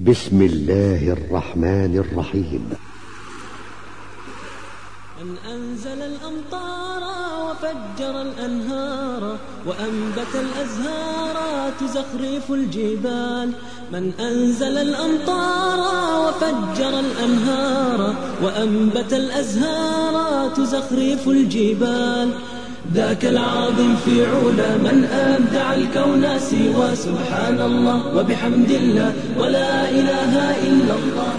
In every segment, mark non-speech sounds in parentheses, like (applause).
بسم الله الرحمن الرحيم. من أنزل الأمطار وفجر الأنهار وأنبت الأزهار تزخرف الجبال. من أنزل الأمطار وفجر الأنهار وأنبت الأزهار تزخرف الجبال. ذاك العظيم في علا من أبدع الكون سوى سبحان الله وبحمد الله ولا إله إلا الله.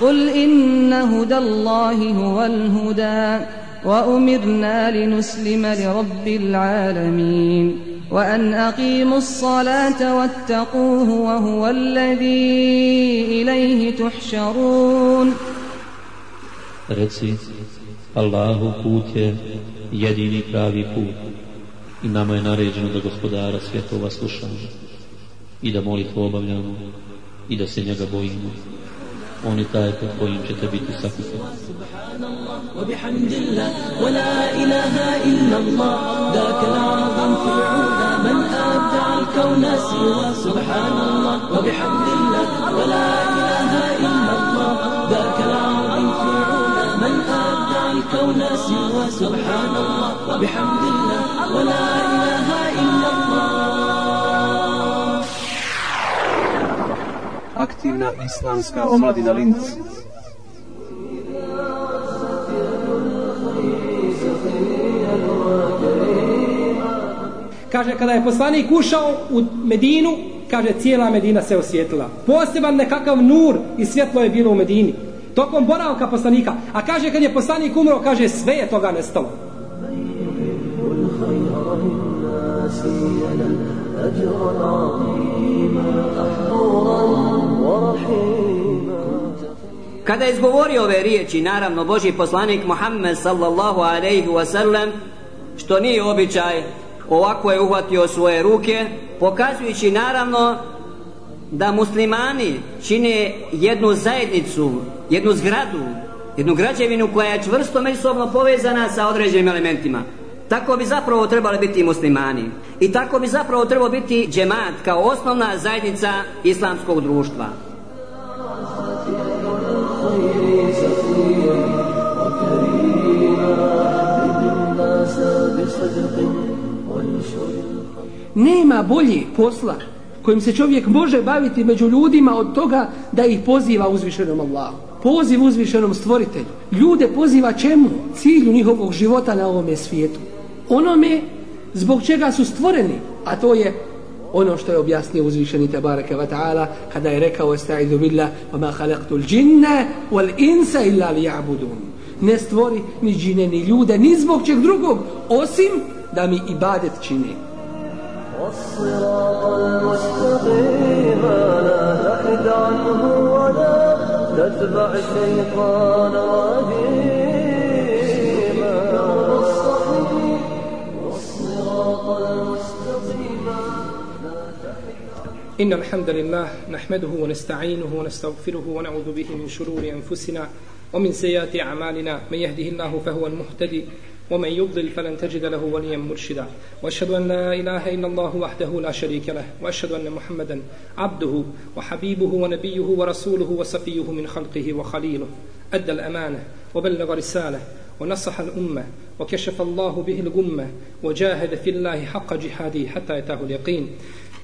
قل إن هدى الله هو الهدى وأمرنا لنسلم لرب العالمين وأن أقيموا الصلاة واتقوه وهو الذي إليه تحشرون. Reci, Allahu put jedini pravi put i nama je naređeno da gospodara svjetova slušamo i da molitvu obavljamo i da se njega bojimo. On je taj pod kojim ćete biti sakupeni. وبحمد الله ولا إله إلا الله ذاك الأعظم في علا من أبدع الكون سوى سبحان الله وبحمد الله ولا إله إلا الله الكون سوى سبحان الله وبحمد الله ولا إله إلا الله aktivna islamska omladina Linz. Kaže, kada je poslanik ušao u Medinu, kaže, cijela Medina se osjetila. Poseban nekakav nur i svjetlo je bilo u Medini. Tokom boravka poslanika. A kaže, kad je poslanik umro, kaže, sve je toga nestalo. Kada je izgovorio ove riječi, naravno, Boži poslanik Muhammed sallallahu alaihi wa sallam, što nije običaj, ovako je uhvatio svoje ruke, pokazujući naravno da muslimani čine jednu zajednicu, jednu zgradu, jednu građevinu koja je čvrsto međusobno povezana sa određenim elementima. Tako bi zapravo trebali biti muslimani. I tako bi zapravo trebao biti džemat kao osnovna zajednica islamskog društva. Nema bolje posla kojim se čovjek može baviti među ljudima od toga da ih poziva uzvišenom Allahu. Poziv uzvišenom stvoritelju. Ljude poziva čemu? Cilju njihovog života na ovome svijetu. Onome zbog čega su stvoreni, a to je ono što je objasnio uzvišeni Tebareke wa ta'ala kada je rekao estaizu billah wa ma khalaqtul jinna wal insa illa liya'budun ne stvori ni džine ni ljude ni zbog čeg drugog osim da mi ibadet čini والصراط المستقيم لا عنه ولا تتبع الشيطان إن الحمد لله نحمده ونستعينه ونستغفره ونعوذ به من شرور أنفسنا ومن سيئات أعمالنا. من يهده الله فهو المهتدي ومن يضلل فلن تجد له وليا مرشدا. وأشهد أن لا إله إلا الله وحده لا شريك له. وأشهد أن محمدا عبده وحبيبه ونبيه ورسوله وصفيه من خلقه وخليله. أدى الأمانة وبلغ رسالة ونصح الأمة وكشف الله به الغمة وجاهد في الله حق جهاده حتى أتاه اليقين.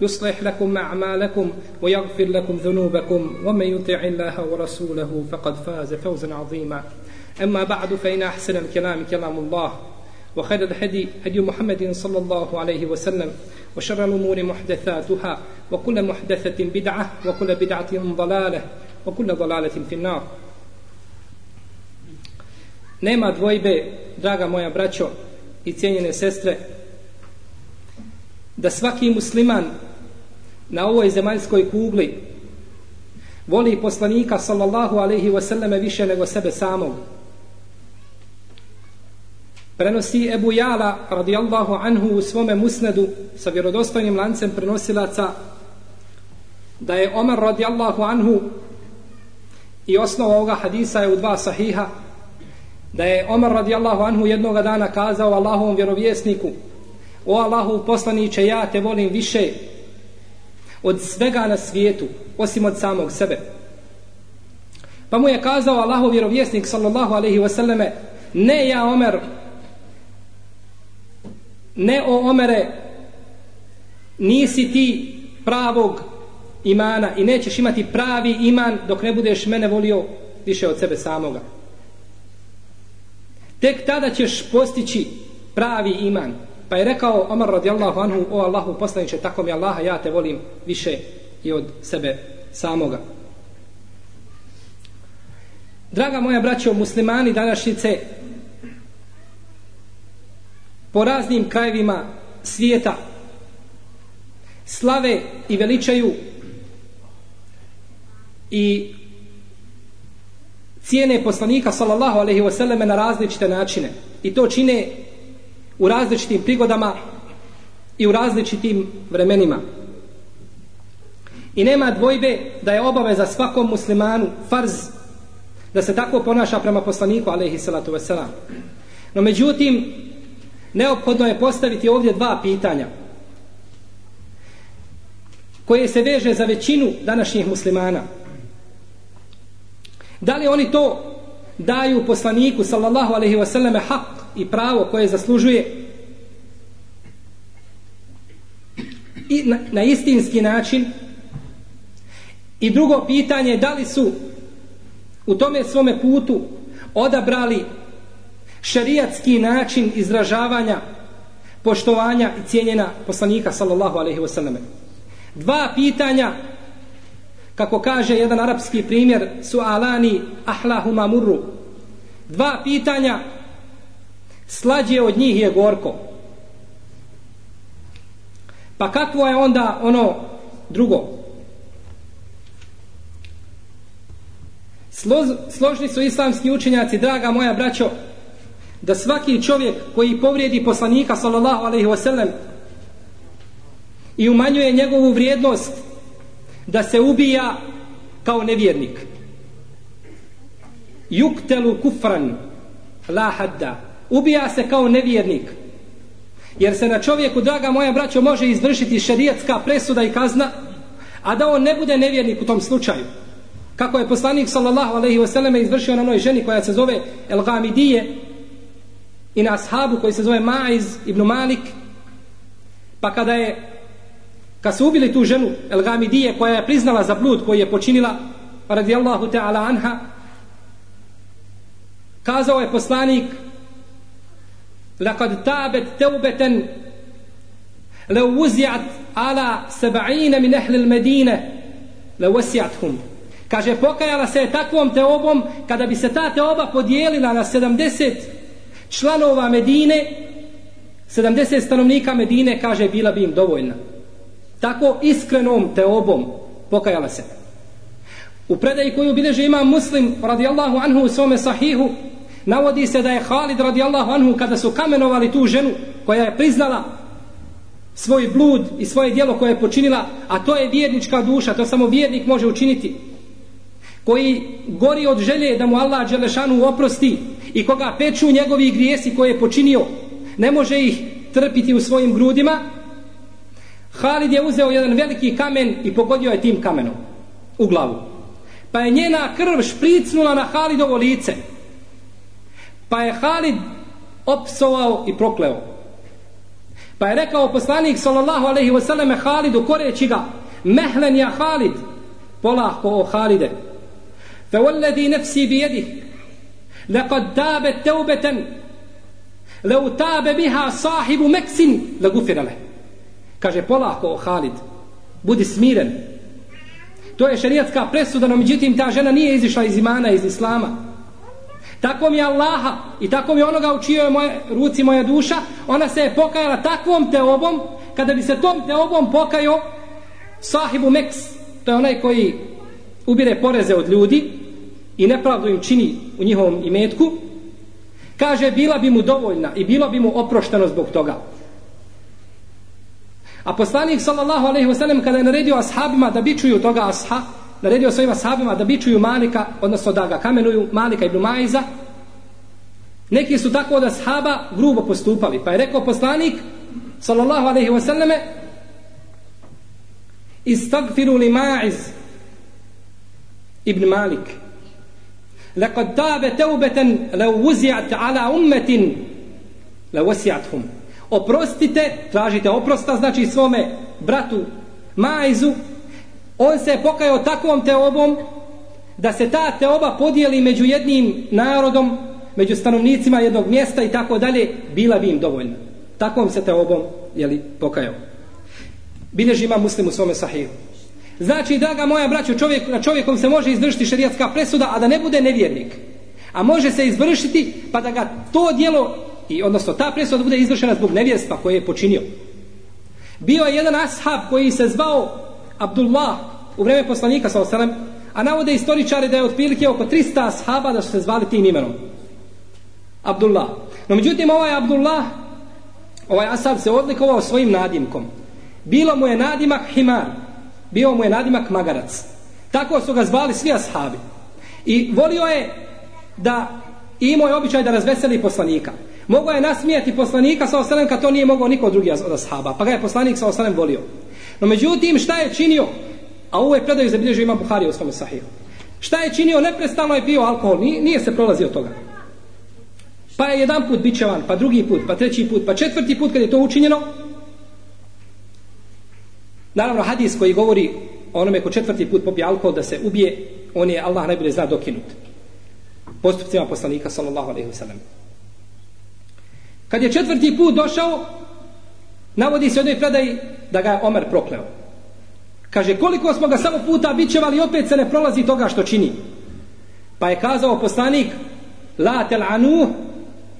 يصلح لكم أعمالكم ويغفر لكم ذنوبكم ومن يطع الله ورسوله فقد فاز فوزا عظيما. أما بعد فإن أحسن الكلام كلام الله وخير الهدي هدي محمد صلى الله عليه وسلم وشر الأمور محدثاتها وكل محدثة بدعة وكل بدعة ضلالة وكل ضلالة في النار. Nema dvojbe, draga moja braćo i cijenjene sestre, da svaki musliman na ovoj zemaljskoj kugli voli poslanika sallallahu alaihi wasallame više nego sebe samog. Prenosi Ebu Jala radijallahu anhu u svome musnedu sa vjerodostojnim lancem prenosilaca da je Omar radijallahu anhu i osnova ovoga hadisa je u dva sahiha da je Omar radijallahu anhu jednoga dana kazao Allahovom vjerovjesniku o Allahu poslaniće ja te volim više od svega na svijetu osim od samog sebe pa mu je kazao Allahov vjerovjesnik sallallahu alaihi wasallame ne ja Omer ne o Omere nisi ti pravog imana i nećeš imati pravi iman dok ne budeš mene volio više od sebe samoga. Tek tada ćeš postići pravi iman. Pa je rekao Omar radijallahu anhu, o Allahu poslaniče, tako mi Allaha, ja te volim više i od sebe samoga. Draga moja braćo, muslimani današnjice, po raznim krajevima svijeta slave i veličaju i cijene poslanika sallallahu alaihi wasallam na različite načine i to čine u različitim prigodama i u različitim vremenima. I nema dvojbe da je obaveza svakom muslimanu farz da se tako ponaša prema poslaniku alaihi salatu wasalam no međutim neophodno je postaviti ovdje dva pitanja koje se veže za većinu današnjih muslimana. Da li oni to daju poslaniku sallallahu alaihi wasallam hak i pravo koje zaslužuje i na, na istinski način. I drugo pitanje da li su u tome svome putu odabrali šerijatski način izražavanja poštovanja i cijenjena poslanika sallallahu alaihi wasallam dva pitanja kako kaže jedan arapski primjer su alani ahlahuma murru. Dva pitanja slađe od njih je gorko pa kakvo je onda ono drugo Sloz, složni su islamski učenjaci draga moja braćo da svaki čovjek koji povrijedi poslanika sallallahu alaihi wasallam i umanjuje njegovu vrijednost da se ubija kao nevjernik. Yuktelu kufran la hadda. Ubija se kao nevjernik. Jer se na čovjeku, draga moja braćo, može izvršiti šerijatska presuda i kazna, a da on ne bude nevjernik u tom slučaju. Kako je poslanik sallallahu alejhi ve selleme izvršio na onoj ženi koja se zove El Gamidije i na ashabu koji se zove Maiz ibn Malik, pa kada je kad su ubili tu ženu El Gamidije koja je priznala za blud koji je počinila radijallahu ta'ala anha kazao je poslanik لقد تابت توبة لو وزعت على سبعين من أهل المدينة لوسعتهم kaže pokajala se je takvom teobom kada bi se ta teoba podijelila na 70 članova Medine 70 stanovnika Medine kaže bila bi im dovoljna tako iskrenom teobom pokajala se u predaji koju bileže ima muslim radijallahu anhu u svome sahihu navodi se da je Halid radijallahu anhu kada su kamenovali tu ženu koja je priznala svoj blud i svoje dijelo koje je počinila a to je vjernička duša to samo vjernik može učiniti koji gori od želje da mu Allah Đelešanu oprosti i koga peču njegovi grijesi koje je počinio ne može ih trpiti u svojim grudima Halid je uzeo jedan veliki kamen i pogodio je tim kamenom u glavu. Pa je njena krv špricnula na Halidovo lice. Pa je Halid opsovao i prokleo. Pa je rekao poslanik sallallahu alaihi wasallam Halidu koreći ga Mehlen ja Halid polahko o Halide Fe nafsi nefsi yadihi Lekad tabe teubeten Leu tabe biha sahibu meksin Legufirale Kaže polahko o Halid, budi smiren. To je šerijatska presuda, no međutim ta žena nije izišla iz imana, iz islama. Tako mi je Allaha i tako mi je onoga u čijoj moje, ruci moja duša, ona se je pokajala takvom teobom, kada bi se tom teobom pokajao sahibu Meks, to je onaj koji ubire poreze od ljudi i nepravdu im čini u njihovom imetku, kaže bila bi mu dovoljna i bilo bi mu oprošteno zbog toga. A poslanik sallallahu alejhi ve sellem kada je naredio ashabima da bičuju toga asha, naredio svojima sahabima da bičuju Malika, odnosno da ga kamenuju, Malika i Brumajza, neki su tako da sahaba grubo postupali. Pa je rekao poslanik, sallallahu alaihi wa sallame, istagfiru li Maiz ibn Malik. Lekad tabe teubeten leuvuzijat ala ummetin leuvuzijat hum. Oprostite, tražite oprosta, znači svome bratu Maizu, on se je pokajao takvom teobom da se ta teoba podijeli među jednim narodom, među stanovnicima jednog mjesta i tako dalje, bila bi im dovoljna. Takvom se teobom jeli, pokajao. Bilježi ima muslim u svome sahihu. Znači, draga moja braćo, čovjek, na čovjekom se može izvršiti šerijatska presuda, a da ne bude nevjernik. A može se izvršiti, pa da ga to dijelo, i odnosno ta presuda bude izvršena zbog nevjerstva koje je počinio. Bio je jedan ashab koji se zvao Abdullah u vreme poslanika sa osanem, a navode istoričari da je otprilike oko 300 ashaba da su se zvali tim imenom. Abdullah. No međutim, ovaj Abdullah, ovaj ashab se odlikovao svojim nadimkom. Bilo mu je nadimak Himar, bio mu je nadimak Magarac. Tako su ga zvali svi ashabi. I volio je da imao je običaj da razveseli poslanika. Mogao je nasmijati poslanika sa osanem kad to nije mogao niko drugi od ashaba. Pa ga je poslanik sa osanem volio. No međutim, šta je činio? A ovo je predaju zabilježio ima Buhari u svome sahihu. Šta je činio? Neprestano je pio alkohol. Nije, nije se prolazio toga. Pa je jedan put bićevan, pa drugi put, pa treći put, pa četvrti put kad je to učinjeno. Naravno, hadis koji govori onome ko četvrti put popije alkohol da se ubije, on je Allah najbolje zna dokinut. Postupcima poslanika, sallallahu alaihi wa sallam. Kad je četvrti put došao, navodi se u jednoj predaji da ga je Omer prokleo. Kaže, koliko smo ga samo puta bićevali, opet se ne prolazi toga što čini. Pa je kazao poslanik, la tel anu,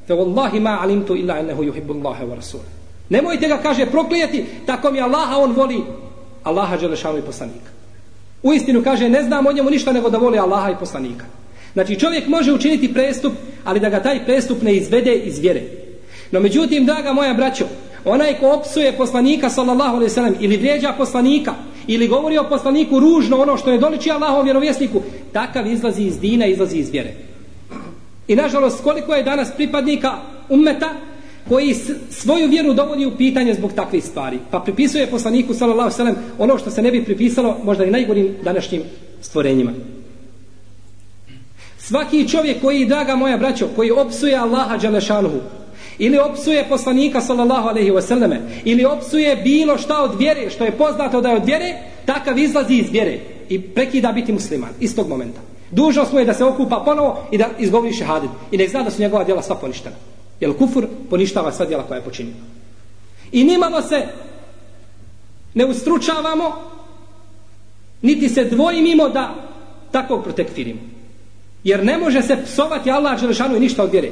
fe wallahi ma alimtu illa ennehu yuhibbu Allahe wa rasul. Nemojte ga, kaže, proklijeti, tako mi Allaha on voli, Allaha Đelešanu i poslanika. U istinu kaže, ne znam o njemu ništa nego da voli Allaha i poslanika. Znači, čovjek može učiniti prestup, ali da ga taj prestup ne izvede iz vjere. No međutim, draga moja braćo, onaj ko opsuje poslanika sallallahu alaihi sallam ili vrijeđa poslanika ili govori o poslaniku ružno ono što ne doliči Allahom vjerovjesniku, takav izlazi iz dina, izlazi iz vjere. I nažalost, koliko je danas pripadnika ummeta koji svoju vjeru dovodi u pitanje zbog takvih stvari. Pa pripisuje poslaniku sallallahu alaihi sallam ono što se ne bi pripisalo možda i najgorim današnjim stvorenjima. Svaki čovjek koji, draga moja braćo, koji opsuje Allaha Đalešanuhu, ili opsuje poslanika sallallahu alejhi ve selleme ili opsuje bilo šta od vjere što je poznato da je od vjere takav izlazi iz vjere i prekida biti musliman istog momenta. Dužnost mu je da se okupa ponovo i da izgovori šehadet. I da zna da su njegova djela sva poništena. Jer kufur poništava sva djela koja je počinio? I nimalo se ne ustručavamo niti se dvojimimo da takvog protekfirimo. Jer ne može se psovati Allah Đelešanu i ništa od vjere.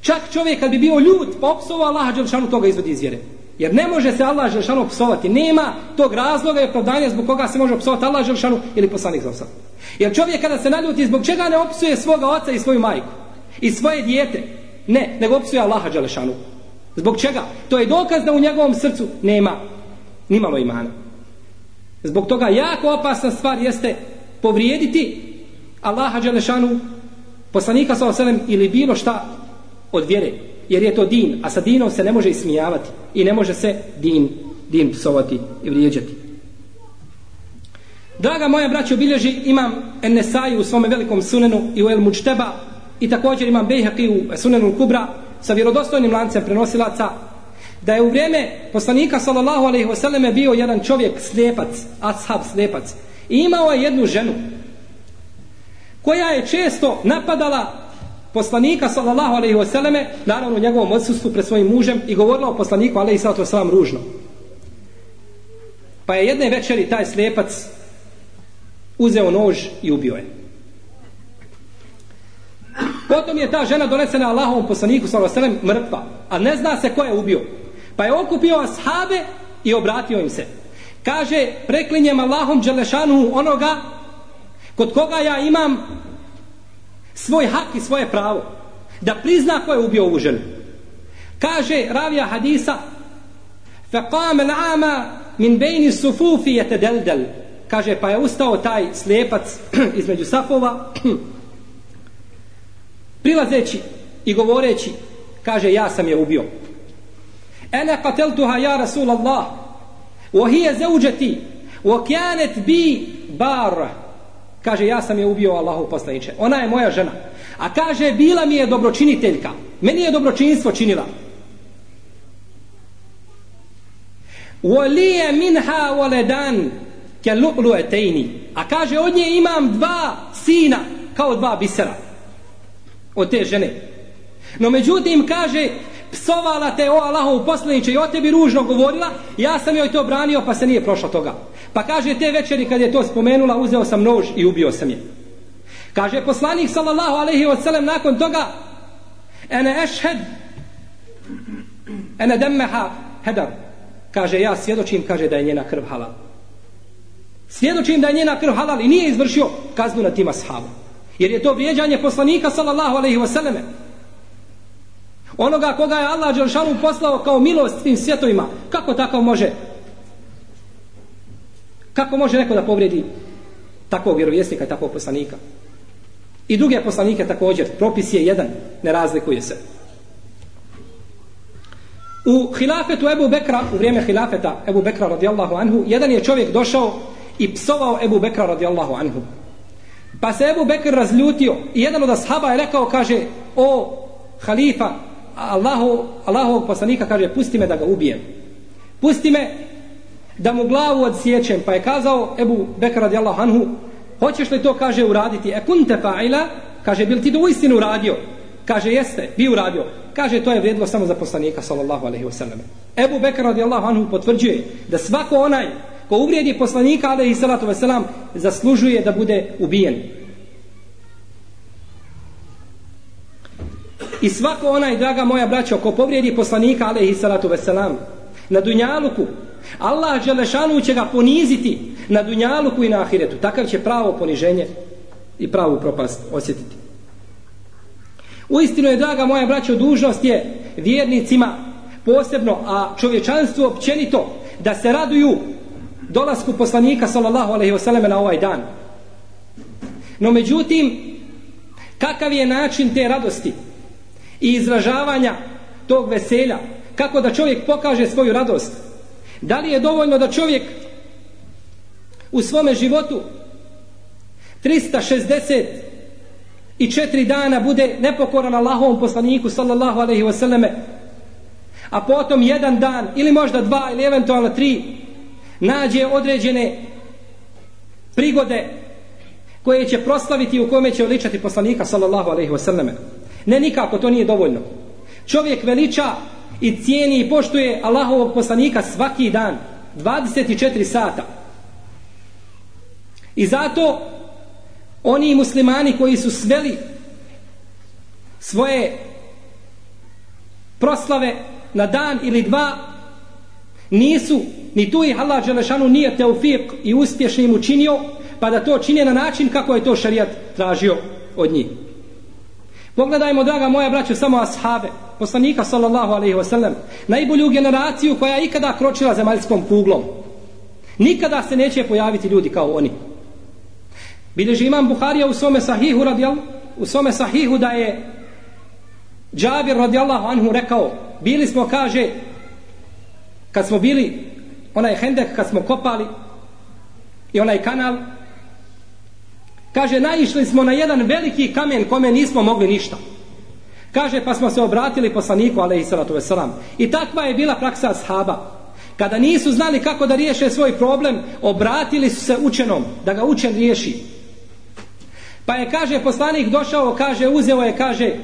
Čak čovjek kad bi bio ljud, pa opsovao Allah Đelšanu, toga izvodi iz vjere. Jer ne može se Allah Đelšanu opsovati. Nema tog razloga i opravdanja zbog koga se može opsovati Allah Đelšanu ili poslanik za Jer čovjek kada se naljuti, zbog čega ne opsuje svoga oca i svoju majku? I svoje dijete? Ne, nego opsuje Allaha Đelšanu. Zbog čega? To je dokaz da u njegovom srcu nema nimalo imana. Zbog toga jako opasna stvar jeste povrijediti Allaha Đelešanu, poslanika sa oselem ili bilo šta od vjere, jer je to din, a sa dinom se ne može ismijavati i ne može se din, din psovati i vrijeđati. Draga moja braćo, bilježi imam Ennesai u svome velikom sunenu i u El Mučteba i također imam Bejhaki u sunenu Kubra sa vjerodostojnim lancem prenosilaca da je u vrijeme poslanika sallallahu alaihi wasallam bio jedan čovjek slijepac, ashab slijepac i imao je jednu ženu koja je često napadala poslanika sallallahu alejhi ve selleme naravno u njegovom odsustvu pred svojim mužem i govorila o poslaniku alejhi salatu vesselam ružno. Pa je jedne večeri taj slijepac uzeo nož i ubio je. Potom je ta žena donesena Allahovom poslaniku sallallahu alejhi ve sellem mrtva a ne zna se ko je ubio. Pa je okupio ashabe i obratio im se. Kaže preklinjem Allahom dželešanu onoga kod koga ja imam svoj hak i svoje pravo da prizna ko je ubio ovu ženu. Kaže ravija hadisa فقام العامى min bejni sufufi je tedeldel. Kaže, pa je ustao taj slijepac (clears throat) između safova, (clears throat) prilazeći i govoreći, kaže, ja sam je ubio. Ene kateltuha ja Rasulallah, وهي زوجتي وكانت بي بار kaže ja sam je ubio Allahu poslaniče. ona je moja žena a kaže bila mi je dobročiniteljka meni je dobročinstvo činila Walije minha waledan ke lu'lu'etejni. A kaže od nje imam dva sina kao dva bisera. Od te žene. No međutim kaže psovala te o Allahov poslaniče i o tebi ružno govorila, ja sam joj to branio pa se nije prošlo toga. Pa kaže te večeri kad je to spomenula, uzeo sam nož i ubio sam je. Kaže poslanik sallallahu alaihi wa sallam nakon toga, ene ešhed, ene demmeha hedar. Kaže ja svjedočim, kaže da je njena krv halal. Svjedočim da je njena krv halal i nije izvršio kaznu na tima sahabu. Jer je to vrijeđanje poslanika sallallahu alaihi wa sallam onoga koga je Allah Đelšanu poslao kao milost svim svjetovima, kako tako može? Kako može neko da povredi takvog vjerovjesnika i takvog poslanika? I druge poslanike također propis je jedan, ne razlikuje se. U hilafetu Ebu Bekra u vrijeme hilafeta Ebu Bekra radijallahu anhu jedan je čovjek došao i psovao Ebu Bekra radijallahu anhu. Pa se Ebu Bekr razljutio i jedan od ashaba je rekao kaže o halifa Allahu, Allahovog poslanika kaže pusti me da ga ubijem. Pusti me da mu glavu odsjećem pa je kazao Ebu Bekr radijallahu anhu hoćeš li to? Kaže uraditi. E kunte fa'ila? Kaže bil ti to uistinu uradio? Kaže jeste bi uradio. Kaže to je vrijedilo samo za poslanika sallallahu alaihi wasallam Ebu Bekr radijallahu anhu potvrđuje da svako onaj ko uvrijedi poslanika alaihi salatu wasallam zaslužuje da bude ubijen. I svako onaj, draga moja braćo, ko povrijedi poslanika, alaihi salatu veselam, na dunjaluku, Allah Želešanu će ga poniziti na dunjaluku i na ahiretu. Takav će pravo poniženje i pravu propast osjetiti. Uistinu je, draga moja braćo, dužnost je vjernicima posebno, a čovječanstvu općenito, da se raduju dolasku poslanika, sallallahu alaihi wasallam, na ovaj dan. No međutim, kakav je način te radosti? I izražavanja tog veselja kako da čovjek pokaže svoju radost. Da li je dovoljno da čovjek u svome životu 360 i četiri dana bude nepokoran Allahovom poslaniku sallallahu alaihi wasallame a potom jedan dan ili možda dva ili eventualno tri nađe određene prigode koje će proslaviti u kome će oličati poslanika sallallahu alaihi wasallame. Ne nikako, to nije dovoljno. Čovjek veliča i cijeni i poštuje Allahovog poslanika svaki dan, 24 sata. I zato oni muslimani koji su sveli svoje proslave na dan ili dva nisu, ni tu ih Allah Đelešanu nije teufik i uspješno im učinio, pa da to čine na način kako je to šarijat tražio od njih. Pogledajmo, draga moja braćo, samo ashabe, poslanika sallallahu alaihi wa sallam, najbolju generaciju koja je ikada kročila zemaljskom kuglom. Nikada se neće pojaviti ljudi kao oni. Bileži imam Buharija u svome sahihu radijal, u svome sahihu da je Džabir radijallahu anhu rekao, bili smo, kaže, kad smo bili, onaj hendek, kad smo kopali, i onaj kanal, Kaže, naišli smo na jedan veliki kamen kome nismo mogli ništa. Kaže, pa smo se obratili poslaniku, alaihi salatu veselam. I takva je bila praksa ashaba. Kada nisu znali kako da riješe svoj problem, obratili su se učenom, da ga učen riješi. Pa je, kaže, poslanik došao, kaže, uzeo je, kaže,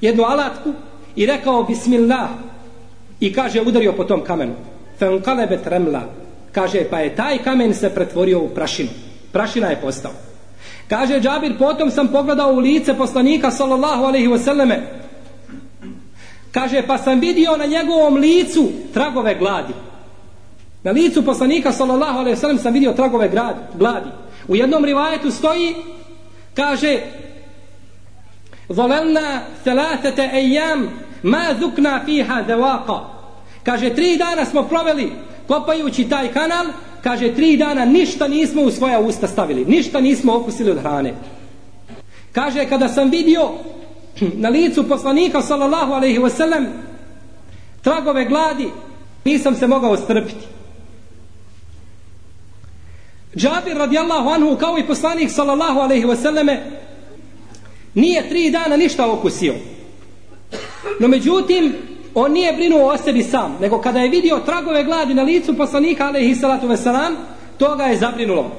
jednu alatku i rekao, bismillah, i kaže, udario po tom kamenu. Fenkalebet remla. Kaže, pa je taj kamen se pretvorio u prašinu. Prašina je postao. Kaže Džabir, potom sam pogledao u lice poslanika sallallahu alaihi wasallame. Kaže, pa sam vidio na njegovom licu tragove gladi. Na licu poslanika sallallahu alaihi wasallam sam vidio tragove gladi. U jednom rivajetu stoji, kaže, Zolelna selatete ejam ma zukna fiha devaka. Kaže, tri dana smo proveli kopajući taj kanal, kaže, tri dana ništa nismo u svoja usta stavili, ništa nismo okusili od hrane. Kaže, kada sam vidio (clears throat) na licu poslanika, sallallahu alejhi ve sellem tragove gladi, nisam se mogao strpiti. Džabir radijallahu anhu kao i poslanik sallallahu alejhi ve selleme nije tri dana ništa okusio. No međutim, on nije brinuo o sebi sam, nego kada je vidio tragove gladi na licu poslanika alaihi salatu veselam, to ga je zabrinulo.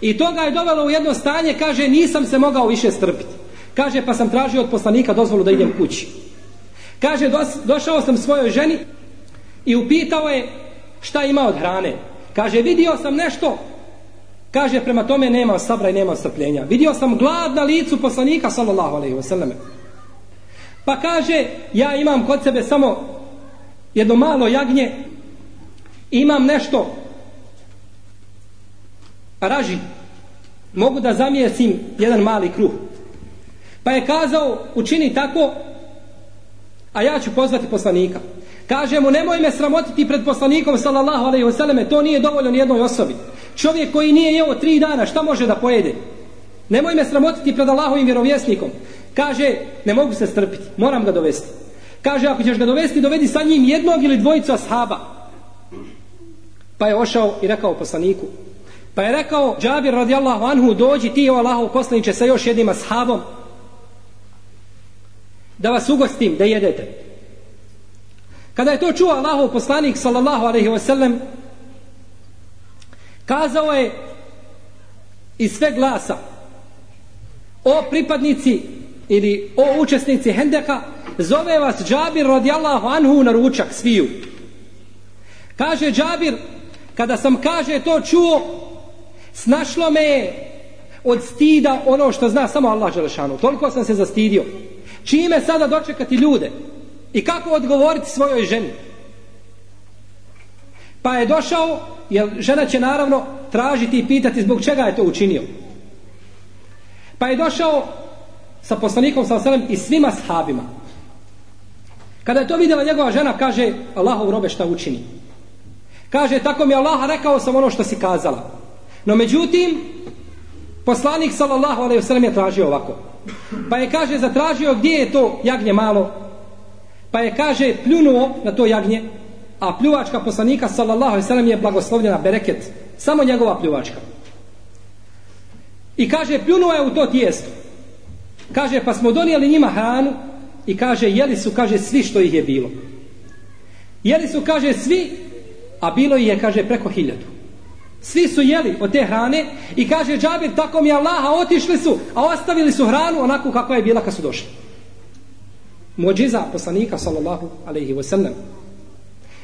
I to ga je dovelo u jedno stanje, kaže, nisam se mogao više strpiti. Kaže, pa sam tražio od poslanika dozvolu da idem kući. Kaže, dos, došao sam svojoj ženi i upitao je šta ima od hrane. Kaže, vidio sam nešto Kaže, prema tome nema sabra i nema strpljenja. Vidio sam glad na licu poslanika, sallallahu alaihi wasallam. Pa kaže, ja imam kod sebe samo jedno malo jagnje, imam nešto raži, mogu da zamijesim jedan mali kruh. Pa je kazao, učini tako, a ja ću pozvati poslanika. Kaže mu, nemoj me sramotiti pred poslanikom, sallallahu alaihi vseleme, to nije dovoljno ni jednoj osobi. Čovjek koji nije jeo tri dana, šta može da pojede? Nemoj me sramotiti pred Allahovim vjerovjesnikom. Kaže, ne mogu se strpiti, moram ga dovesti. Kaže, ako ćeš ga dovesti, dovedi sa njim jednog ili dvojicu ashaba. Pa je ošao i rekao poslaniku. Pa je rekao, Džabir radijallahu anhu, dođi ti o Allahov poslaniče sa još jednim ashabom. Da vas ugostim, da jedete. Kada je to čuo Allahov poslanik, sallallahu alaihi wasallam, Kazao je iz sve glasa o pripadnici ili o učesnici Hendeka zove vas Džabir radijallahu anhu na ručak sviju. Kaže Džabir kada sam kaže to čuo snašlo me od stida ono što zna samo Allah Želešanu Toliko sam se zastidio. Čime sada dočekati ljude? I kako odgovoriti svojoj ženi? Pa je došao, jer žena će naravno tražiti i pitati zbog čega je to učinio. Pa je došao sa poslanikom sa selem i svima sahabima. Kada je to vidjela njegova žena, kaže Allahov robe šta učini. Kaže, tako mi Allah rekao sam ono što si kazala. No međutim, poslanik sallallahu alaihi wasallam je tražio ovako. Pa je kaže, zatražio gdje je to jagnje malo. Pa je kaže, pljunuo na to jagnje a pljuvačka poslanika sallallahu alejhi ve sellem je blagoslovljena bereket samo njegova pljuvačka i kaže pljunuo je u to tijesto kaže pa smo donijeli njima hranu i kaže jeli su kaže svi što ih je bilo jeli su kaže svi a bilo ih je kaže preko hiljadu svi su jeli od te hrane i kaže džabir tako mi Allaha otišli su a ostavili su hranu onako kako je bila kad su došli Mođiza poslanika sallallahu alejhi ve sellem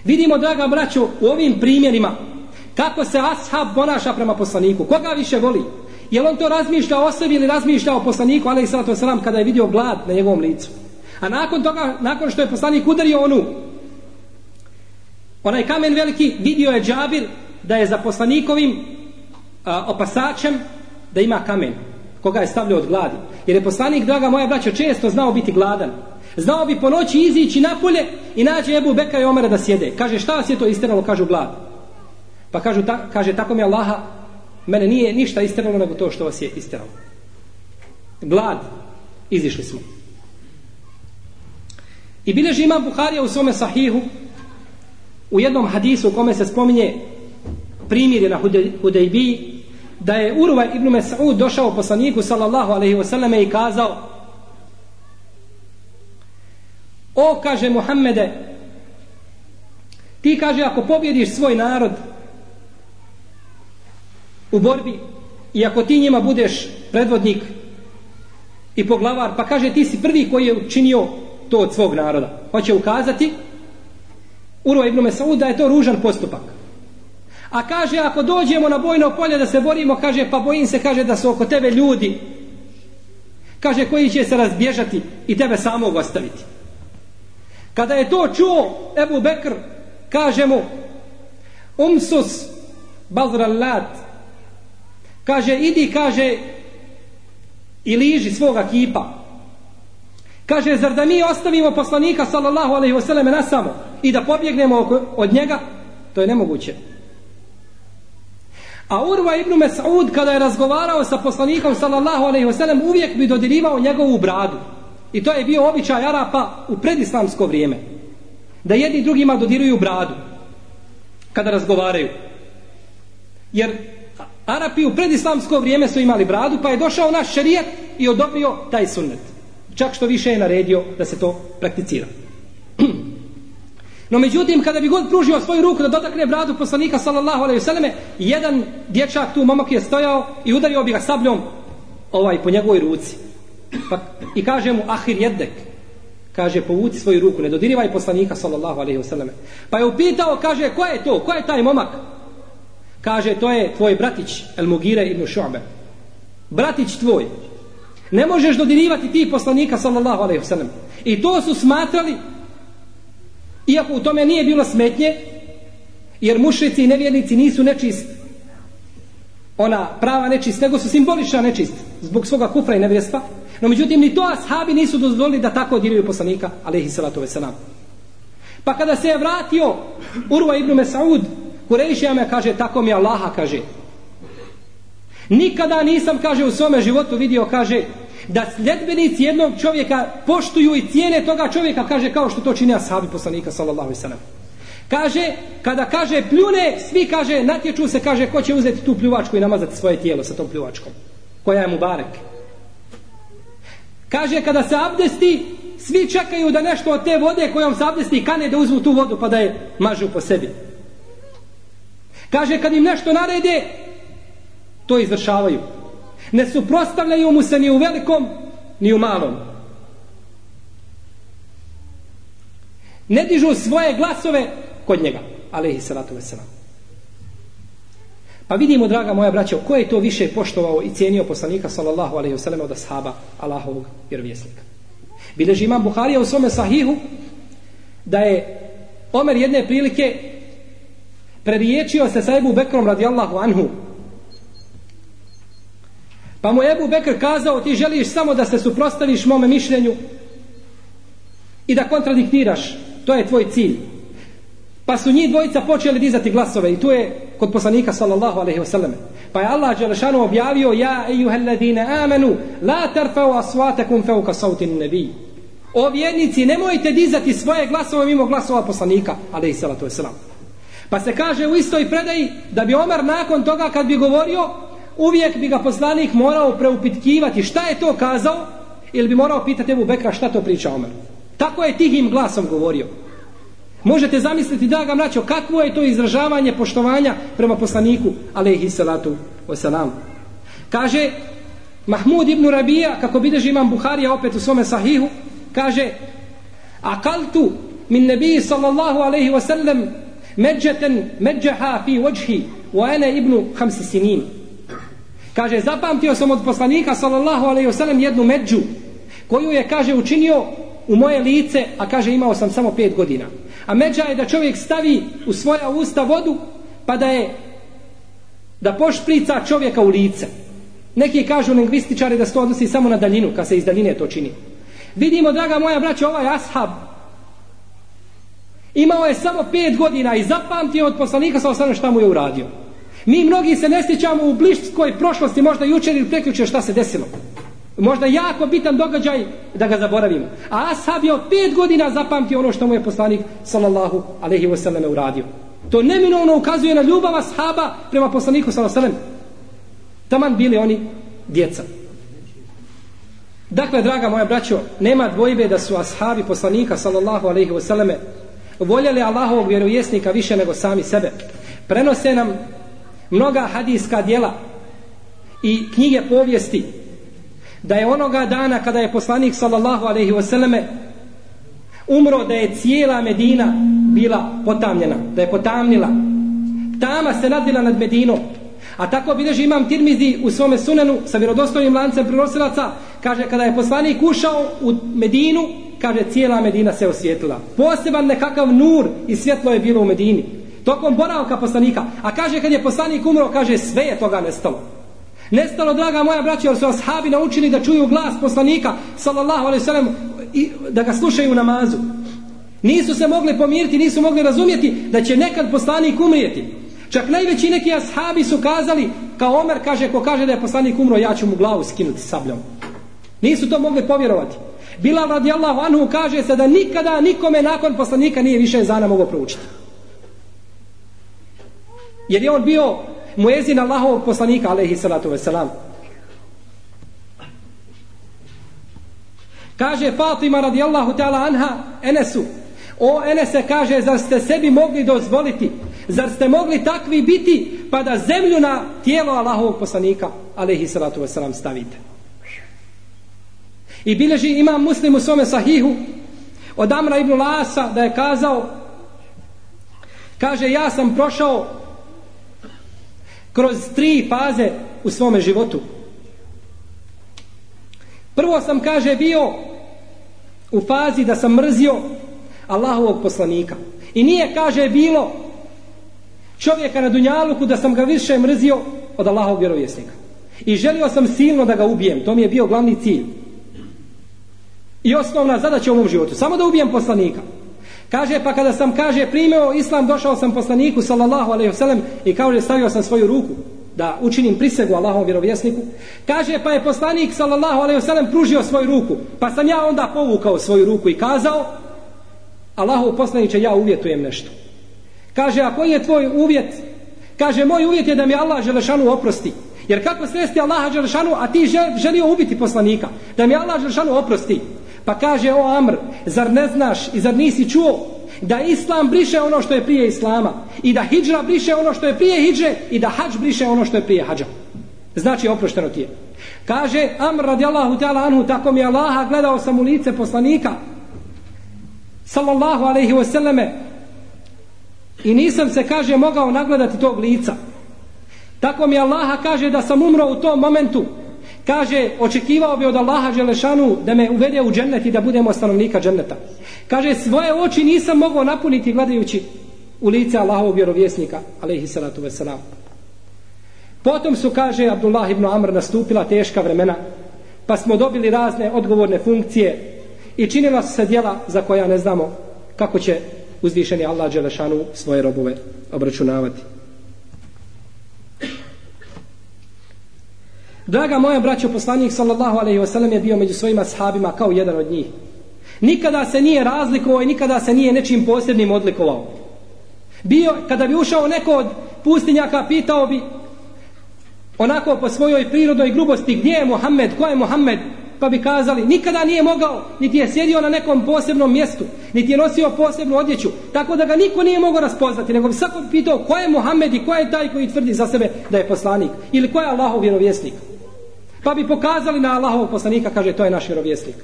Vidimo, draga braćo, u ovim primjerima kako se ashab ponaša prema poslaniku. Koga više voli? Je on to razmišlja o sebi ili razmišlja o poslaniku, ali i sallatu wasalam, kada je vidio glad na njegovom licu? A nakon toga, nakon što je poslanik udario onu, onaj kamen veliki, vidio je Džabir da je za poslanikovim a, opasačem da ima kamen koga je stavljao od gladi. Jer je poslanik, draga moja braća, često znao biti gladan. Znao bi po noći izići napolje i nađe Ebu Beka i Omara da sjede. Kaže, šta vas je to isteralo? Kažu, glad. Pa kažu, ta, kaže, tako mi Allaha, mene nije ništa isteralo nego to što vas je isteralo. Glad. Izišli smo. I bileži ima Buharija u svome sahihu u jednom hadisu u kome se spominje primjer na Hudejbiji da je Urva ibn Mes'ud došao poslaniku sallallahu alaihi wasallam i kazao O, kaže Muhammede, ti kaže ako pobjediš svoj narod u borbi i ako ti njima budeš predvodnik i poglavar, pa kaže ti si prvi koji je učinio to od svog naroda. Hoće ukazati Urva ibn Mesaud da je to ružan postupak. A kaže ako dođemo na bojno polje da se borimo, kaže pa bojim se, kaže da su oko tebe ljudi kaže koji će se razbježati i tebe samog ostaviti. Kada je to čuo Ebu Bekr, kaže mu, umsus bazrallat, Kaže, idi, kaže, i liži svoga kipa. Kaže, zar da mi ostavimo poslanika sallallahu alaihi wasallam na samo i da pobjegnemo od njega? To je nemoguće. A Urva ibn Mes'ud, kada je razgovarao sa poslanikom sallallahu alaihi wasallam uvijek bi dodirivao njegovu bradu. I to je bio običaj Arapa u predislamsko vrijeme. Da jedni drugima dodiruju bradu kada razgovaraju. Jer Arapi u predislamsko vrijeme su imali bradu, pa je došao naš šerijat i odobrio taj sunnet. Čak što više je naredio da se to prakticira. (clears throat) No međutim, kada bi god pružio svoju ruku da dotakne bradu poslanika sallallahu alejhi ve selleme, jedan dječak tu momak je stojao i udario bi ga sabljom ovaj po njegovoj ruci. Pa, I kaže mu ahir jedek. Kaže povuci svoju ruku, ne dodirivaj poslanika sallallahu alejhi ve selleme. Pa je upitao, kaže ko je to? Ko je taj momak? Kaže to je tvoj bratić El Mugire ibn Šu'be. Bratić tvoj. Ne možeš dodirivati ti poslanika sallallahu alejhi ve sellem. I to su smatrali iako u tome nije bilo smetnje, jer mušrici i nevjernici nisu nečist ona prava nečist, nego su simbolična nečist zbog svoga kufra i nevjerstva. No međutim, ni to ashabi nisu dozvolili da tako diraju poslanika, alaihi salatu wasalam. Pa kada se je vratio Urva ibn Mesaud, Kurejšijama kaže, tako mi Allaha, kaže. Nikada nisam, kaže, u svome životu vidio, kaže, da sljedbenici jednog čovjeka poštuju i cijene toga čovjeka, kaže, kao što to čine ashabi poslanika, sallallahu alaihi sallam. Kaže, kada kaže pljune, svi kaže, natječu se, kaže, ko će uzeti tu pljuvačku i namazati svoje tijelo sa tom pljuvačkom. Koja je mu barek. Kaže, kada se abdesti, svi čekaju da nešto od te vode kojom se abdesti kane da uzmu tu vodu pa da je mažu po sebi. Kaže, kad im nešto narede, to izvršavaju. Ne suprostavljaju mu se ni u velikom, ni u malom. Ne dižu svoje glasove kod njega. Alehi salatu veselam. Pa vidimo, draga moja braćo, ko je to više poštovao i cijenio poslanika sallallahu alaihi wasallam od ashaba Allahovog vjerovjesnika. Bileži imam Buharija u svome sahihu da je Omer jedne prilike preriječio se sa Ebu Bekrom radijallahu anhu Pa mu Ebu Bekr kazao ti želiš samo da se suprostaviš mome mišljenju i da kontradiktiraš. To je tvoj cilj. Pa su njih dvojica počeli dizati glasove i tu je kod poslanika sallallahu alaihi wasallam. Pa je Allah Đelešanu objavio Ja ejuhalladine amenu La tarfau asvatakum fauka sautin nebi O vjernici nemojte dizati svoje glasove mimo glasova poslanika alaihi salatu wasallam. Pa se kaže u istoj predaji da bi Omar nakon toga kad bi govorio uvijek bi ga poslanik morao preupitkivati šta je to kazao ili bi morao pitati Ebu Bekra šta to priča Omer. Tako je tihim glasom govorio. Možete zamisliti da ga mraćo kakvo je to izražavanje poštovanja prema poslaniku alaihi salatu wasalam. Kaže Mahmud ibn Rabija kako bideži imam Buharija opet u svome sahihu kaže akaltu min nebiji sallallahu alaihi wasallam međeten međeha fi vajhi wa ene ibnu hamsi sinin Kaže, zapamtio sam od poslanika, sallallahu alaihi wasallam, jednu među, koju je, kaže, učinio u moje lice, a kaže, imao sam samo pet godina. A međa je da čovjek stavi u svoja usta vodu, pa da je, da pošprica čovjeka u lice. Neki kažu lingvističari da se to odnosi samo na daljinu, kad se iz daljine to čini. Vidimo, draga moja braća, ovaj ashab, imao je samo pet godina i zapamtio od poslanika, sallallahu alaihi šta mu je uradio. Mi mnogi se ne sjećamo u bliskoj prošlosti, možda jučer ili preključer šta se desilo. Možda jako bitan događaj da ga zaboravimo. A Ashab je od pet godina zapamtio ono što mu je poslanik sallallahu alaihi wasallam uradio. To neminovno ukazuje na ljubav ashaba prema poslaniku sallallahu alaihi wasallam. Taman bili oni djeca. Dakle, draga moja braćo, nema dvojbe da su ashabi poslanika sallallahu alaihi wasallam voljeli Allahovog vjerovjesnika više nego sami sebe. Prenose nam mnoga hadijska dijela i knjige povijesti da je onoga dana kada je poslanik sallallahu alaihi wasallame umro da je cijela Medina bila potamljena, da je potamnila. Tama se nadila nad Medinom. A tako bilježi imam Tirmizi u svome sunenu sa vjerodostojnim lancem prenosilaca, kaže kada je poslanik ušao u Medinu, kaže cijela Medina se osjetila. Poseban nekakav nur i svjetlo je bilo u Medini. Tokom boravka poslanika. A kaže kad je poslanik umro, kaže sve je toga nestalo. Nestalo, draga moja braća, jer su ashabi naučili da čuju glas poslanika, sallallahu alaihi sallam, i da ga slušaju u namazu. Nisu se mogli pomiriti, nisu mogli razumjeti da će nekad poslanik umrijeti. Čak najveći neki ashabi su kazali, kao Omer kaže, ko kaže da je poslanik umro, ja ću mu glavu skinuti sabljom. Nisu to mogli povjerovati. Bilal radijallahu anhu kaže se da nikada nikome nakon poslanika nije više zana mogao proučiti. Jer je on bio muezin Allahovog poslanika, alaihi salatu veselam. Kaže Fatima radijallahu ta'ala anha Enesu, o Enese kaže, zar ste sebi mogli dozvoliti, zar ste mogli takvi biti, pa da zemlju na tijelo Allahovog poslanika, alaihi salatu veselam, stavite. I bilježi imam muslim u svome sahihu od Amra ibn Lasa da je kazao kaže ja sam prošao kroz tri faze u svome životu. Prvo sam kaže bio u fazi da sam mrzio Allahovog poslanika. I nije kaže bilo čovjeka na Dunjaluku da sam ga više mrzio od Allahovog vjerovjesnika. I želio sam silno da ga ubijem. To mi je bio glavni cilj. I osnovna zadaća u mom životu. Samo da ubijem poslanika. Kaže, pa kada sam, kaže, primio islam, došao sam poslaniku, sallallahu alaihi wasallam, i kaže, stavio sam svoju ruku da učinim prisegu Allahom vjerovjesniku. Kaže, pa je poslanik, sallallahu alaihi wasallam, pružio svoju ruku. Pa sam ja onda povukao svoju ruku i kazao, Allahov poslaniće, ja uvjetujem nešto. Kaže, a koji je tvoj uvjet? Kaže, moj uvjet je da mi Allah želešanu oprosti. Jer kako sresti Allaha želešanu, a ti želio ubiti poslanika? Da mi Allah želešanu oprosti. Pa kaže o Amr, zar ne znaš i zar nisi čuo da Islam briše ono što je prije Islama i da Hidžra briše ono što je prije Hidže i da Hadž briše ono što je prije Hadža. Znači oprošteno ti je. Kaže Amr radijallahu ta'ala anhu, tako mi Allaha gledao sam u lice poslanika sallallahu alaihi wasallame i nisam se, kaže, mogao nagledati tog lica. Tako mi Allaha kaže da sam umro u tom momentu Kaže, očekivao bi od Allaha Želešanu da me uvede u džennet i da budemo stanovnika dženneta. Kaže, svoje oči nisam mogao napuniti gledajući u lice Allahovog vjerovjesnika, alaihi salatu veselam. Potom su, kaže, Abdullah ibn Amr nastupila teška vremena, pa smo dobili razne odgovorne funkcije i činila su se djela za koja ne znamo kako će uzvišeni Allah Đelešanu svoje robove obračunavati. Draga moja braćo, poslanik sallallahu alejhi ve sellem je bio među svojim ashabima kao jedan od njih. Nikada se nije razlikovao i nikada se nije nečim posebnim odlikovao. Bio, kada bi ušao neko od pustinjaka, pitao bi onako po svojoj prirodnoj grubosti gdje je Muhammed, ko je Muhammed, pa bi kazali, nikada nije mogao, niti je sjedio na nekom posebnom mjestu, niti je nosio posebnu odjeću, tako da ga niko nije mogao raspoznati, nego bi svako pitao ko je Muhammed i ko je taj koji tvrdi za sebe da je poslanik, ili ko je Allahov vjerovjesnik. Pa bi pokazali na Allahovog poslanika, kaže, to je naš vjerovjesnik.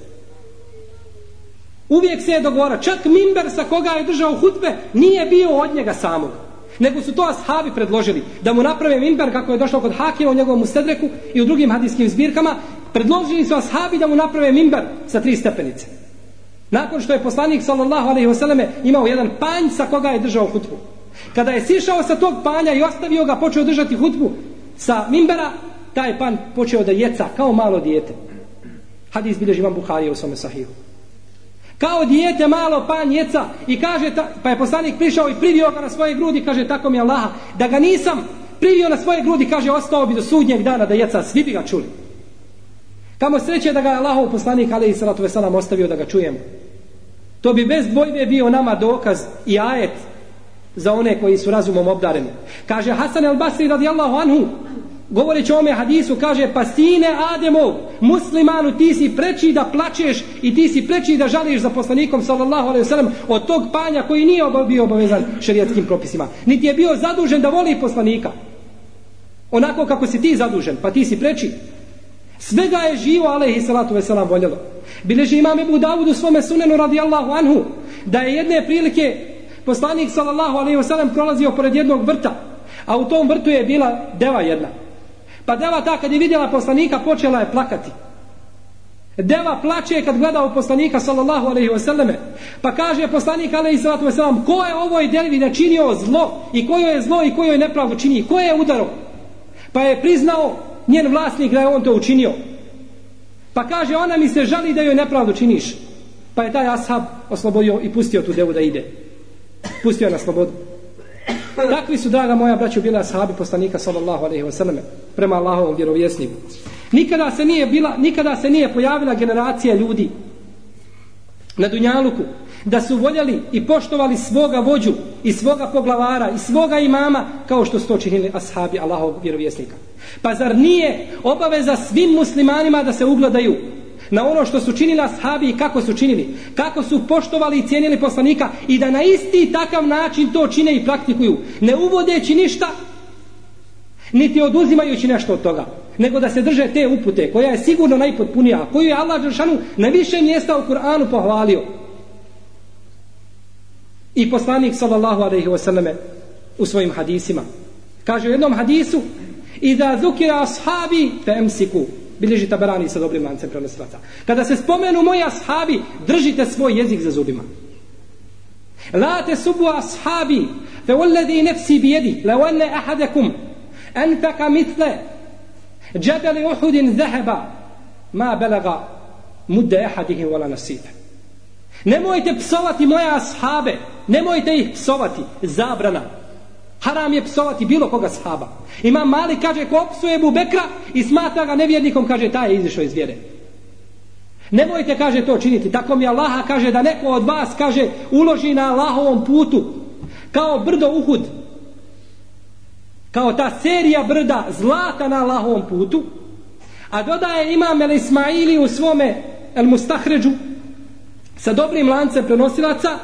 Uvijek se je dogovora, čak Mimber sa koga je držao hutbe, nije bio od njega samog. Nego su to ashabi predložili da mu naprave Mimber kako je došlo kod Hakima u njegovom sedreku i u drugim hadijskim zbirkama. Predložili su ashabi da mu naprave Mimber sa tri stepenice. Nakon što je poslanik sallallahu alaihi wasallam imao jedan panj sa koga je držao hutbu. Kada je sišao sa tog panja i ostavio ga, počeo držati hutbu sa Mimbera, taj pan počeo da jeca kao malo dijete. Hadis bilježi vam Buharije u svome sahihu. Kao dijete malo pan jeca i kaže, ta, pa je poslanik prišao i privio ga na svoje grudi, kaže, tako mi je Allah, da ga nisam privio na svoje grudi, kaže, ostao bi do sudnjeg dana da jeca, svi bi ga čuli. Kamo sreće da ga je Allahov poslanik, ali i salatu veselam, ostavio da ga čujemo. To bi bez dvojbe bio nama dokaz i ajet za one koji su razumom obdareni. Kaže Hasan el Basri radijallahu anhu, govoreći o ome hadisu, kaže, pa sine Ademov, muslimanu, ti si preči da plačeš i ti si preči da žališ za poslanikom, sallallahu alaihi sallam, od tog panja koji nije bio obavezan šerijetskim propisima. Niti je bio zadužen da voli poslanika. Onako kako si ti zadužen, pa ti si preči. Sve ga je živo, alaihi salatu veselam, voljelo. Bileži imam Ebu Davud u svome sunenu, radijallahu anhu, da je jedne prilike poslanik, sallallahu alaihi sallam, prolazio pored jednog vrta, a u tom vrtu je bila deva jedna. Pa deva ta kad je vidjela poslanika počela je plakati. Deva plače kad gleda u poslanika sallallahu alaihi wasallame. Pa kaže poslanik alaihi sallatu wasallam ko je ovoj devi načinio zlo i ko je zlo i ko je nepravdu čini. Ko je udaro? Pa je priznao njen vlasnik da je on to učinio. Pa kaže, ona mi se žali da joj nepravdu činiš. Pa je taj ashab oslobodio i pustio tu devu da ide. Pustio na slobodu. Takvi su, draga moja braćo, bila ashabi poslanika sallallahu alaihi wa sallam prema Allahovom vjerovjesniku. Nikada se nije bila, nikada se nije pojavila generacija ljudi na Dunjaluku da su voljeli i poštovali svoga vođu i svoga poglavara i svoga imama kao što su to činili ashabi Allahovog vjerovjesnika. Pa zar nije obaveza svim muslimanima da se ugledaju na ono što su činili ashabi i kako su činili, kako su poštovali i cijenili poslanika i da na isti takav način to čine i praktikuju, ne uvodeći ništa, niti oduzimajući nešto od toga, nego da se drže te upute, koja je sigurno najpotpunija, koju je Allah Đeršanu na više mjesta u Kur'anu pohvalio. I poslanik sallallahu alaihi wasallam u svojim hadisima. Kaže u jednom hadisu, "Iza zukira ashabi fe emsiku, bilježi tabarani sa dobrim lancem prenosilaca. Kada se spomenu moji ashabi, držite svoj jezik za zubima. La te subu ashabi, fe ulledi nefsi bijedi, le uanne ahadekum, enfeka mitle, džebeli uhudin zaheba, ma belega mudde ahadihi wala nasite. Nemojte psovati moje ashabe, nemojte ih psovati, zabrana. Haram je psovati bilo koga sahaba. Ima mali kaže ko psuje Ebu Bekra i smatra ga nevjernikom, kaže taj je izišao iz vjere. Nemojte, kaže, to činiti. Tako mi Allaha kaže da neko od vas, kaže, uloži na Allahovom putu kao brdo Uhud. Kao ta serija brda zlata na Allahovom putu. A dodaje imam El Ismaili u svome El Mustahređu sa dobrim lancem prenosilaca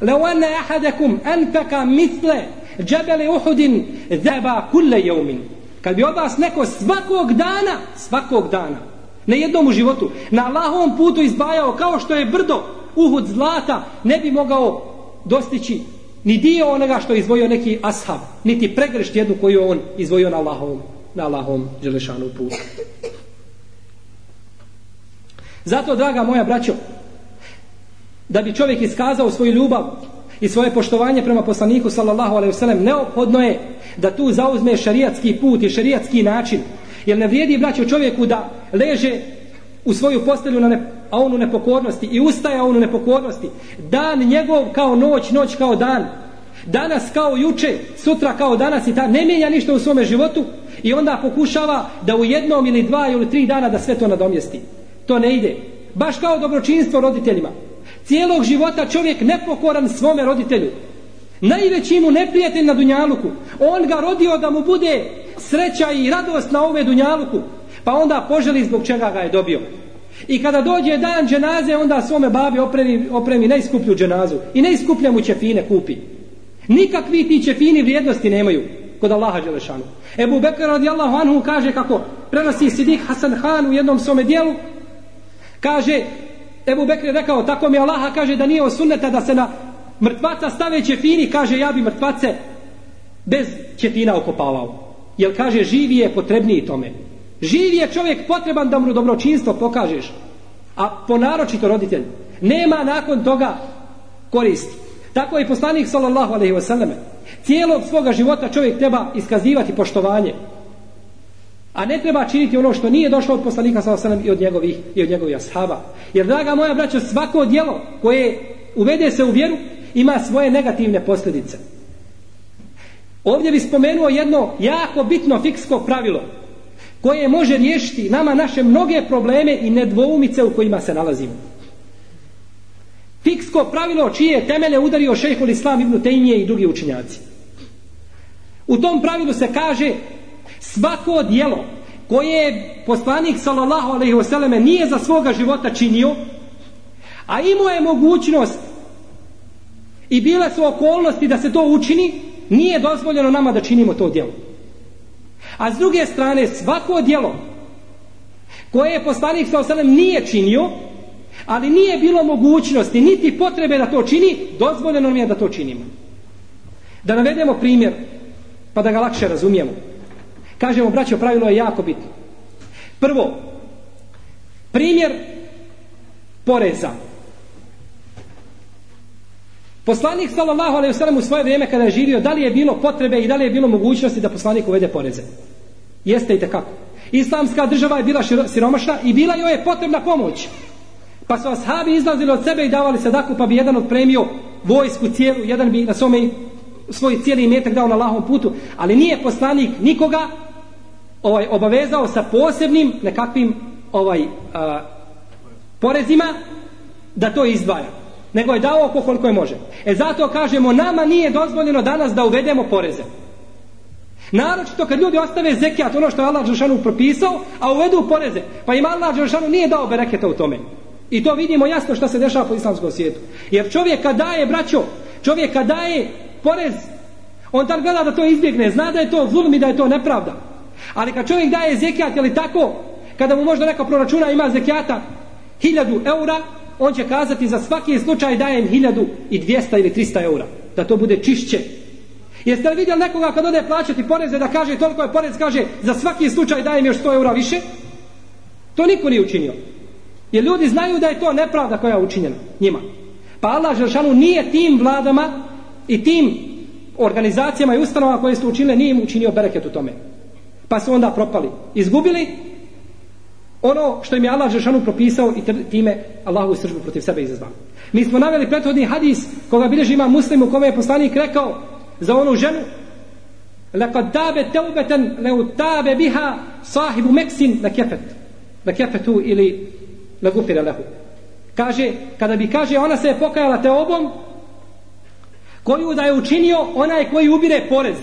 Lewane ahadekum enfeka misle džebeli Uhudin zeba kulle jeumin. Kad bi od vas neko svakog dana, svakog dana, na jednom u životu, na Allahovom putu izbajao kao što je brdo Uhud zlata, ne bi mogao dostići ni dio onoga što je izvojio neki ashab, niti pregršt jednu koju on izvojio na Allahovom, na Allahovom Đelešanu putu. Zato, draga moja braćo, da bi čovjek iskazao svoju ljubav i svoje poštovanje prema poslaniku sallallahu alejhi ve sellem neophodno je da tu zauzme šerijatski put i šerijatski način. Jer ne vrijedi braćo čovjeku da leže u svoju postelju na ne, a on u nepokornosti i ustaje on u nepokornosti. Dan njegov kao noć noć kao dan. Danas kao juče sutra kao danas i ta ne mijenja ništa u svome životu i onda pokušava da u jednom ili dva ili tri dana da sve to nadomjesti. To ne ide. Baš kao dobročinstvo roditeljima cijelog života čovjek nepokoran svome roditelju. Najveći mu neprijatelj na Dunjaluku. On ga rodio da mu bude sreća i radost na ove Dunjaluku. Pa onda poželi zbog čega ga je dobio. I kada dođe dan dženaze, onda svome babi opremi, opremi najskuplju dženazu. I najskuplje mu ćefine kupi. Nikakvi ti ćefini vrijednosti nemaju kod Allaha Đelešanu. Ebu Bekr radijallahu anhu kaže kako prenosi Sidik Hasan Han u jednom svome dijelu, kaže Ebu Bekr je rekao, tako mi Allaha kaže da nije osuneta da se na mrtvaca stave ćefini, kaže ja bi mrtvace bez ćefina okopavao. Jer kaže, živi je potrebniji tome. Živi je čovjek potreban da mu dobročinstvo pokažeš. A ponaročito roditelj. Nema nakon toga koristi. Tako je poslanik sallallahu alejhi ve selleme. Cijelog svoga života čovjek treba iskazivati poštovanje. A ne treba činiti ono što nije došlo od poslanika sa osanem i od njegovih i od njegovih ashaba. Jer, draga moja braćo, svako djelo koje uvede se u vjeru ima svoje negativne posljedice. Ovdje bi spomenuo jedno jako bitno fiksko pravilo koje može riješiti nama naše mnoge probleme i nedvoumice u kojima se nalazimo. Fiksko pravilo čije temele udario šejhul Islam ibn Tejmije i drugi učenjaci. U tom pravilu se kaže svako dijelo koje je poslanik sallallahu alejhi ve selleme nije za svoga života činio a imao je mogućnost i bile su okolnosti da se to učini nije dozvoljeno nama da činimo to djelo. A s druge strane svako djelo koje je poslanik sallallahu alejhi ve sellem nije činio ali nije bilo mogućnosti niti potrebe da to čini dozvoljeno mi je da to činimo. Da navedemo primjer pa da ga lakše razumijemo. Kažemo, braćo, pravilo je jako bitno. Prvo, primjer poreza. Poslanik sallallahu alejhi ve sellem u svoje vrijeme kada je živio, da li je bilo potrebe i da li je bilo mogućnosti da poslanik uvede poreze? Jeste i kako. Islamska država je bila siromašna i bila joj je potrebna pomoć. Pa su ashabi izlazili od sebe i davali sadaku, pa bi jedan odpremio vojsku cijelu, jedan bi na svome svoj cijeli imetak dao na lahom putu, ali nije poslanik nikoga ovaj obavezao sa posebnim nekakvim ovaj a, porezima da to izdvaja. Nego je dao oko koliko je može. E zato kažemo, nama nije dozvoljeno danas da uvedemo poreze. Naročito kad ljudi ostave zekijat, ono što je Allah Đelšanu propisao, a uvedu poreze. Pa im Allah Đelšanu nije dao bereketa u tome. I to vidimo jasno što se dešava po islamskom svijetu. Jer čovjek kad daje, braćo, čovjek kad daje porez, on tam gleda da to izbjegne, zna da je to zulm i da je to nepravda. Ali kad čovjek daje zekijat, je li tako, kada mu možda neka proračuna ima zekijata hiljadu eura, on će kazati za svaki slučaj dajem hiljadu i dvijesta ili trista eura. Da to bude čišće. Jeste li vidjeli nekoga kad ode plaćati poreze da kaže toliko je porez, kaže za svaki slučaj dajem još 100 eura više? To niko nije učinio. Jer ljudi znaju da je to nepravda koja je učinjena njima. Pa Allah Želšanu nije tim vladama i tim organizacijama i ustanovama koje su učinile, nije im učinio bereket u tome. Pa su onda propali. Izgubili ono što im je Allah Žešanu propisao i tr- time Allahu sržbu protiv sebe izazvao. Mi smo naveli prethodni hadis koga bilježi ima muslim u kome je poslanik rekao za onu ženu لقد تاب توبة لو تاب بها صاحب مكس لكفت لكفته ili لغفر له kaže kada bi kaže ona se je pokajala te obom koju da je učinio onaj koji ubire porez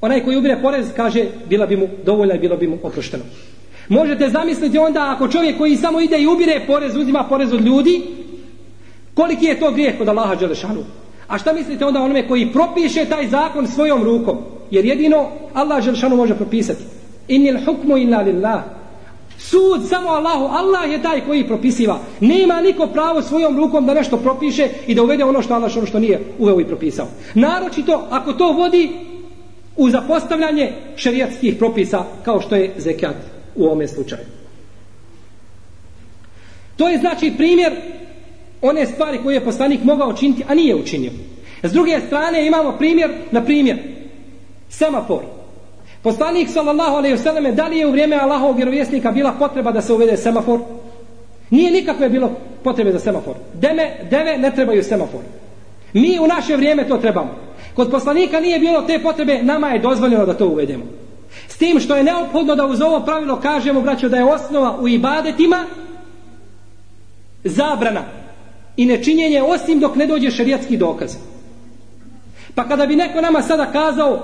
onaj koji ubire porez kaže bila bi mu dovoljna i bilo bi mu oprošteno. Možete zamisliti onda ako čovjek koji samo ide i ubire porez uzima porez od ljudi koliki je to grijeh kod Allaha Đelešanu? A šta mislite onda onome koji propiše taj zakon svojom rukom? Jer jedino Allah Đelešanu može propisati. Innil hukmu illa lillah. Sud samo Allahu, Allah je taj koji propisiva. Nema niko pravo svojom rukom da nešto propiše i da uvede ono što Allah što nije uveo i propisao. Naročito ako to vodi u zapostavljanje šerijatskih propisa kao što je zekat u ovome slučaju. To je znači primjer one stvari koje je poslanik mogao učiniti, a nije učinio. S druge strane imamo primjer, na primjer, semafor. Poslanik sallallahu alejhi ve selleme da li je u vrijeme Allahovog vjerovjesnika bila potreba da se uvede semafor? Nije nikakve bilo potrebe za semafor. Deme, deve ne trebaju semafor. Mi u naše vrijeme to trebamo. Kod poslanika nije bilo te potrebe, nama je dozvoljeno da to uvedemo. S tim što je neophodno da uz ovo pravilo kažemo, braćo, da je osnova u ibadetima zabrana i nečinjenje osim dok ne dođe šerijatski dokaz. Pa kada bi neko nama sada kazao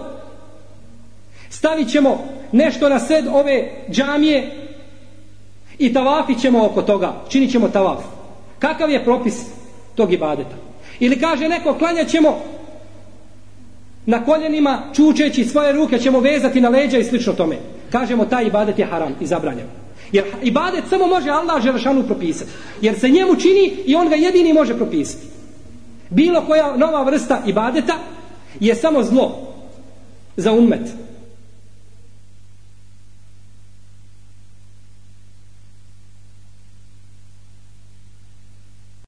stavit ćemo nešto na sred ove džamije i tavafit ćemo oko toga, činit ćemo tavaf. Kakav je propis tog ibadeta? Ili kaže neko, klanjat ćemo na koljenima, čučeći svoje ruke ćemo vezati na leđa i slično tome. Kažemo, taj ibadet je haram i zabranjen. Jer ibadet samo može Allah Želešanu propisati. Jer se njemu čini i on ga jedini može propisati. Bilo koja nova vrsta ibadeta je samo zlo za ummet